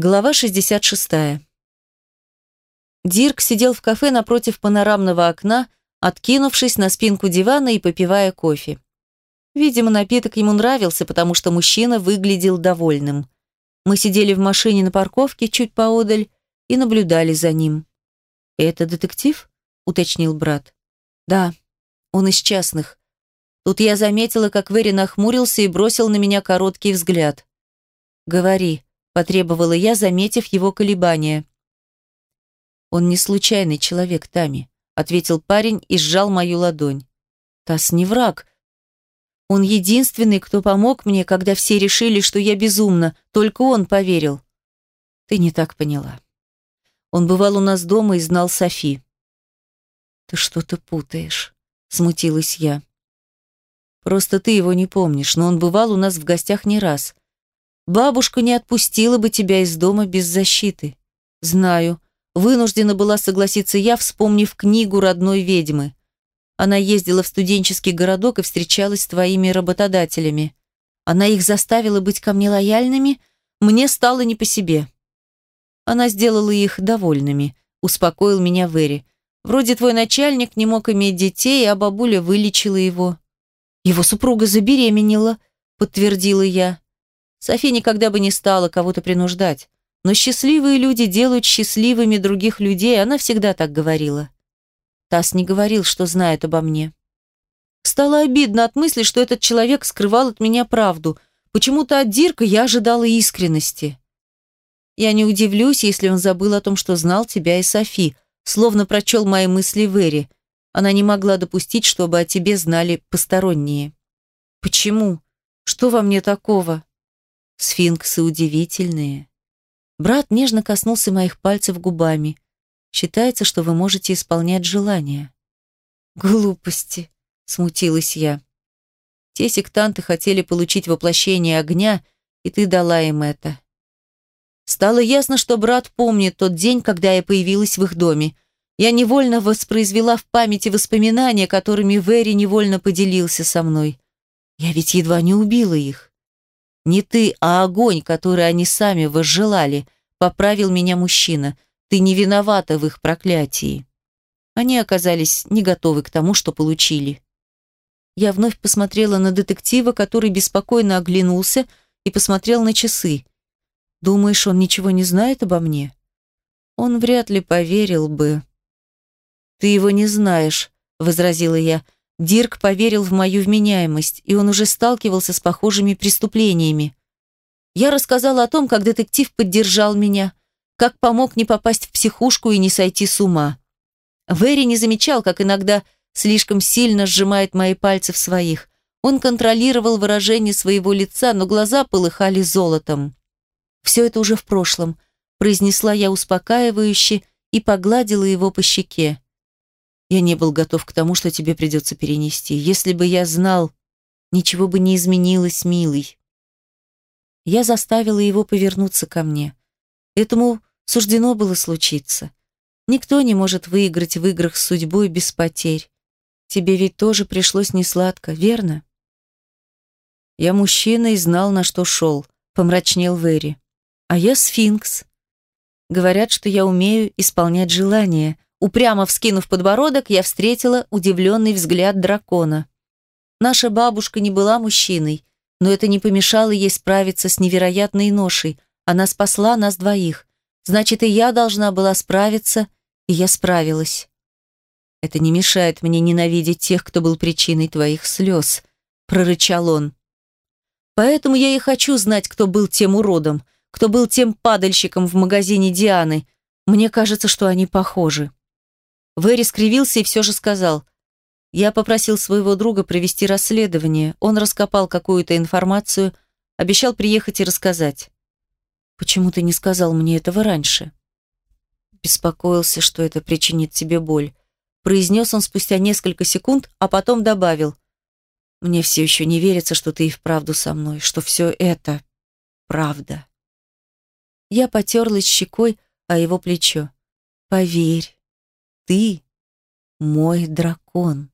Глава 66. Дирк сидел в кафе напротив панорамного окна, откинувшись на спинку дивана и попивая кофе. Видимо, напиток ему нравился, потому что мужчина выглядел довольным. Мы сидели в машине на парковке чуть поодаль и наблюдали за ним. «Это детектив?» – уточнил брат. «Да, он из частных. Тут я заметила, как Вэри нахмурился и бросил на меня короткий взгляд. «Говори», потребовала я, заметив его колебания. Он не случайный человек, Тами, ответил парень и сжал мою ладонь. Тас не враг. Он единственный, кто помог мне, когда все решили, что я безумна, только он поверил. Ты не так поняла. Он бывал у нас дома и знал Софи. Ты что-то путаешь, смутилась я. Просто ты его не помнишь, но он бывал у нас в гостях не раз. Бабушка не отпустила бы тебя из дома без защиты. Знаю. Вынуждена была согласиться я, вспомнив книгу родной ведьмы. Она ездила в студенческий городок и встречалась с твоими работодателями. Она их заставила быть ко мне лояльными, мне стало не по себе. Она сделала их довольными, успокоил меня Вэри. Вроде твой начальник не мог иметь детей, а бабуля вылечила его. Его супруга забеременела, подтвердила я. Софи никогда бы не стала кого-то принуждать. Но счастливые люди делают счастливыми других людей, она всегда так говорила. Тасс не говорил, что знает обо мне. Стало обидно от мысли, что этот человек скрывал от меня правду. Почему-то от Дирка я ожидала искренности. Я не удивлюсь, если он забыл о том, что знал тебя и Софи, словно прочел мои мысли Вэри. Она не могла допустить, чтобы о тебе знали посторонние. Почему? Что во мне такого? Сфинксы удивительные. Брат нежно коснулся моих пальцев губами. Считается, что вы можете исполнять желания. Глупости, смутилась я. Те сектанты хотели получить воплощение огня, и ты дала им это. Стало ясно, что брат помнит тот день, когда я появилась в их доме. Я невольно воспроизвела в памяти воспоминания, которыми Вэри невольно поделился со мной. Я ведь едва не убила их. Не ты, а огонь, который они сами возжелали, поправил меня мужчина. Ты не виновата в их проклятии. Они оказались не готовы к тому, что получили. Я вновь посмотрела на детектива, который беспокойно оглянулся и посмотрел на часы. Думаешь, он ничего не знает обо мне? Он вряд ли поверил бы. Ты его не знаешь, возразила я. Дирк поверил в мою вменяемость, и он уже сталкивался с похожими преступлениями. Я рассказала о том, как детектив поддержал меня, как помог не попасть в психушку и не сойти с ума. Вэри не замечал, как иногда слишком сильно сжимает мои пальцы в своих. Он контролировал выражение своего лица, но глаза полыхали золотом. «Все это уже в прошлом», – произнесла я успокаивающе и погладила его по щеке. Я не был готов к тому, что тебе придется перенести. Если бы я знал, ничего бы не изменилось, милый. Я заставила его повернуться ко мне. Этому суждено было случиться. Никто не может выиграть в играх с судьбой без потерь. Тебе ведь тоже пришлось несладко, верно? Я мужчина и знал, на что шел, помрачнел Вэри. А я сфинкс. Говорят, что я умею исполнять желания, Упрямо вскинув подбородок, я встретила удивленный взгляд дракона. Наша бабушка не была мужчиной, но это не помешало ей справиться с невероятной ношей. Она спасла нас двоих. Значит, и я должна была справиться, и я справилась. Это не мешает мне ненавидеть тех, кто был причиной твоих слез, прорычал он. Поэтому я и хочу знать, кто был тем уродом, кто был тем падальщиком в магазине Дианы. Мне кажется, что они похожи. Вэри скривился и все же сказал. «Я попросил своего друга провести расследование. Он раскопал какую-то информацию, обещал приехать и рассказать». «Почему ты не сказал мне этого раньше?» Беспокоился, что это причинит тебе боль. Произнес он спустя несколько секунд, а потом добавил. «Мне все еще не верится, что ты и вправду со мной, что все это правда». Я потерлась щекой о его плечо. «Поверь, ты мой дракон.